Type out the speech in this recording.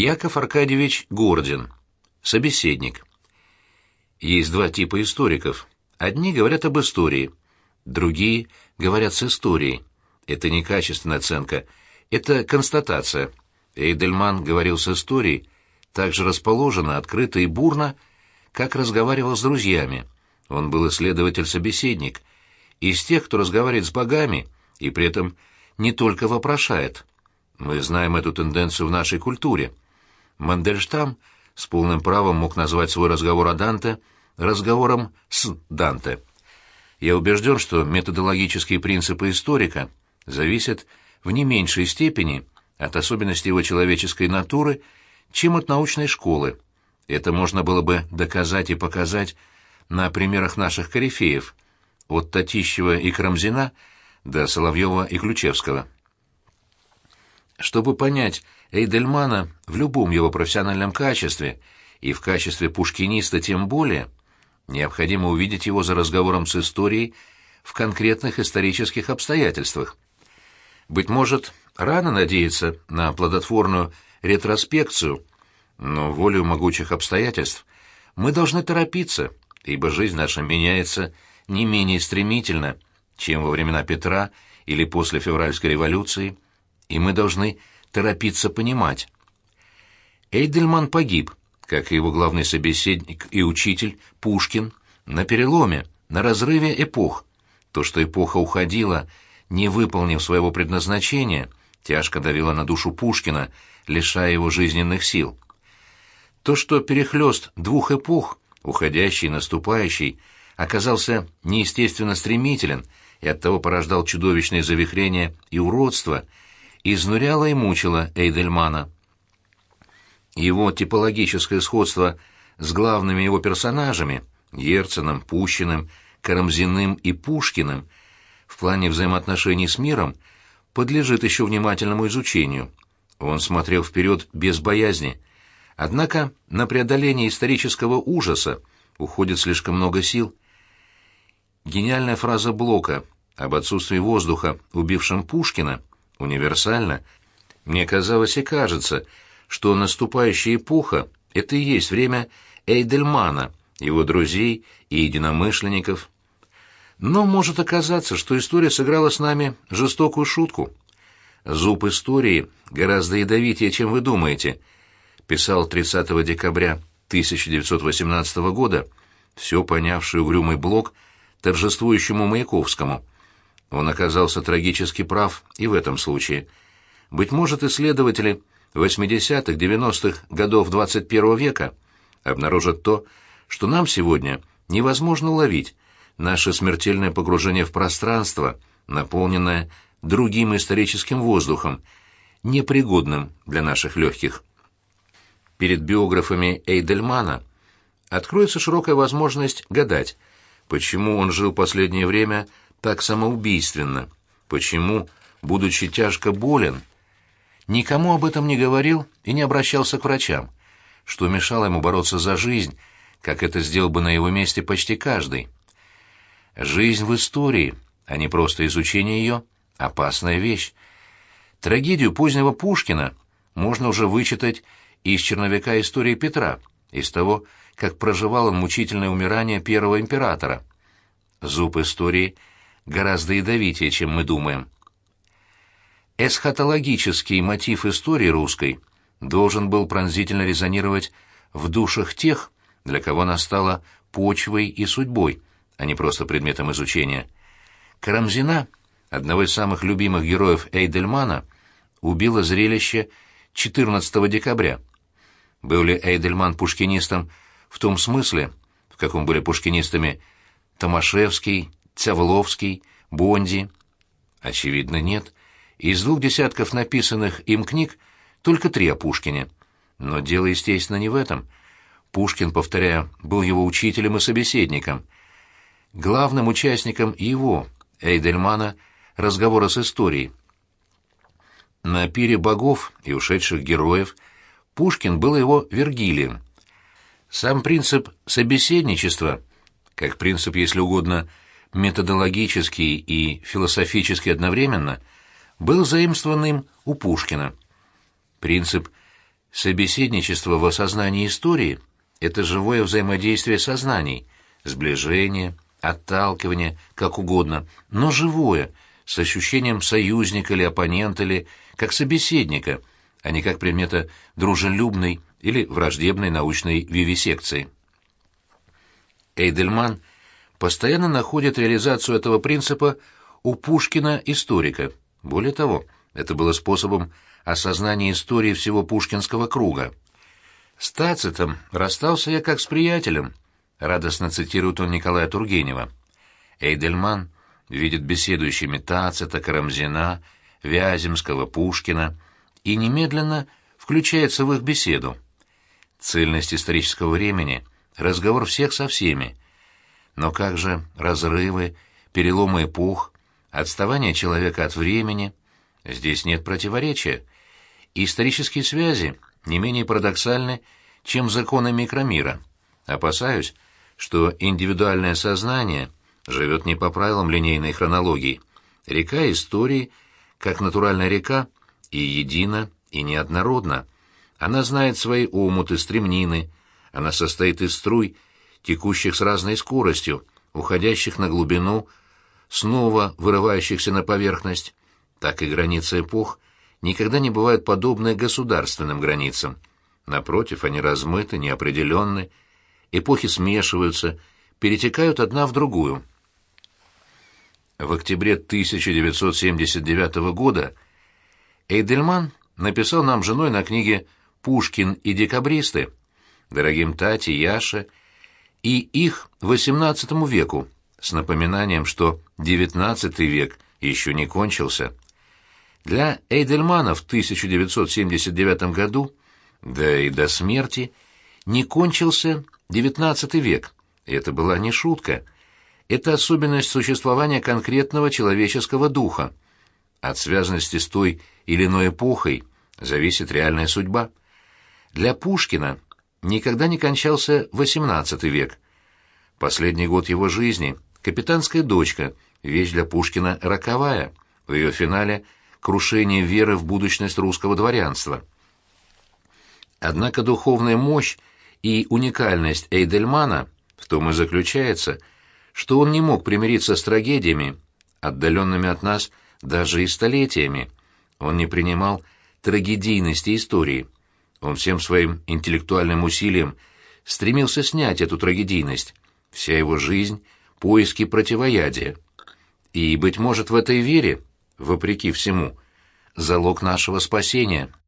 Яков Аркадьевич Гордин. Собеседник. Есть два типа историков. Одни говорят об истории, другие говорят с историей. Это не качественная оценка, это констатация. Эйдельман говорил с историей, так же расположенно, открыто и бурно, как разговаривал с друзьями. Он был исследователь-собеседник, из тех, кто разговаривает с богами и при этом не только вопрошает. Мы знаем эту тенденцию в нашей культуре. Мандельштам с полным правом мог назвать свой разговор о Данте разговором с Данте. Я убежден, что методологические принципы историка зависят в не меньшей степени от особенностей его человеческой натуры, чем от научной школы. Это можно было бы доказать и показать на примерах наших корифеев, от Татищева и Крамзина до Соловьева и Ключевского. Чтобы понять Эйдельмана в любом его профессиональном качестве, и в качестве пушкиниста тем более, необходимо увидеть его за разговором с историей в конкретных исторических обстоятельствах. Быть может, рано надеяться на плодотворную ретроспекцию, но волею могучих обстоятельств мы должны торопиться, ибо жизнь наша меняется не менее стремительно, чем во времена Петра или после февральской революции – и мы должны торопиться понимать. Эйдельман погиб, как и его главный собеседник и учитель Пушкин, на переломе, на разрыве эпох. То, что эпоха уходила, не выполнив своего предназначения, тяжко давило на душу Пушкина, лишая его жизненных сил. То, что перехлёст двух эпох, уходящий и наступающий, оказался неестественно стремителен и оттого порождал чудовищные завихрения и уродства — изнуряло и мучило Эйдельмана. Его типологическое сходство с главными его персонажами — Герценом, Пущиным, Карамзиным и Пушкиным — в плане взаимоотношений с миром подлежит еще внимательному изучению. Он смотрел вперед без боязни. Однако на преодоление исторического ужаса уходит слишком много сил. Гениальная фраза Блока об отсутствии воздуха, убившем Пушкина, универсально, мне казалось и кажется, что наступающая эпоха — это и есть время Эйдельмана, его друзей и единомышленников. Но может оказаться, что история сыграла с нами жестокую шутку. «Зуб истории гораздо ядовитее, чем вы думаете», писал 30 декабря 1918 года все понявший угрюмый блок торжествующему Маяковскому — он оказался трагически прав и в этом случае. Быть может, исследователи 80-х, 90-х годов 21 века обнаружат то, что нам сегодня невозможно уловить, наше смертельное погружение в пространство, наполненное другим историческим воздухом, непригодным для наших легких. Перед биографами Эйдельмана откроется широкая возможность гадать, почему он жил последнее время так самоубийственно? Почему, будучи тяжко болен, никому об этом не говорил и не обращался к врачам? Что мешало ему бороться за жизнь, как это сделал бы на его месте почти каждый? Жизнь в истории, а не просто изучение ее, опасная вещь. Трагедию позднего Пушкина можно уже вычитать из черновика истории Петра, из того, как проживал он мучительное умирание первого императора. Зуб истории — гораздо ядовитее, чем мы думаем. Эсхатологический мотив истории русской должен был пронзительно резонировать в душах тех, для кого она стала почвой и судьбой, а не просто предметом изучения. Карамзина, одного из самых любимых героев Эйдельмана, убило зрелище 14 декабря. Был ли Эйдельман пушкинистом в том смысле, в каком были пушкинистами Томашевский, Цавловский, Бонди? Очевидно, нет. Из двух десятков написанных им книг только три о Пушкине. Но дело, естественно, не в этом. Пушкин, повторяю, был его учителем и собеседником. Главным участником его, Эйдельмана, разговора с историей. На пире богов и ушедших героев Пушкин был его Вергилием. Сам принцип собеседничества, как принцип, если угодно, методологически и философически одновременно, был заимствованным у Пушкина. Принцип Собеседничество в осознании истории — это живое взаимодействие сознаний, сближение, отталкивание, как угодно, но живое, с ощущением союзника или оппонента или как собеседника, а не как предмета дружелюбной или враждебной научной вивисекции. Эйдельман постоянно находит реализацию этого принципа у Пушкина-историка. Более того, это было способом осознания истории всего пушкинского круга. «С Тацитом расстался я как с приятелем», — радостно цитирует он Николая Тургенева. Эйдельман видит беседующими Тацита, Карамзина, Вяземского, Пушкина и немедленно включается в их беседу. Цельность исторического времени — разговор всех со всеми. Но как же разрывы, переломы эпох, отставание человека от времени? Здесь нет противоречия. исторические связи не менее парадоксальны, чем законы микромира. Опасаюсь, что индивидуальное сознание живет не по правилам линейной хронологии. Река истории, как натуральная река, и едина, и неоднородна. Она знает свои омуты, стремнины. Она состоит из струй, текущих с разной скоростью, уходящих на глубину, снова вырывающихся на поверхность. Так и границы эпох никогда не бывают подобны государственным границам. Напротив, они размыты, неопределенны. Эпохи смешиваются, перетекают одна в другую. В октябре 1979 года Эйдельман написал нам женой на книге Пушкин и декабристы, дорогим Тате, Яше и их XVIII веку, с напоминанием, что XIX век еще не кончился. Для Эйдельмана в 1979 году, да и до смерти, не кончился XIX век. Это была не шутка. Это особенность существования конкретного человеческого духа. От связанности с той или иной эпохой зависит реальная судьба. Для Пушкина никогда не кончался XVIII век. Последний год его жизни — капитанская дочка, вещь для Пушкина роковая, в ее финале — крушение веры в будущность русского дворянства. Однако духовная мощь и уникальность Эйдельмана в том и заключается, что он не мог примириться с трагедиями, отдаленными от нас даже и столетиями. Он не принимал трагедийности истории — он всем своим интеллектуальным усилием стремился снять эту трагедийность. Вся его жизнь — поиски противоядия. И, быть может, в этой вере, вопреки всему, залог нашего спасения —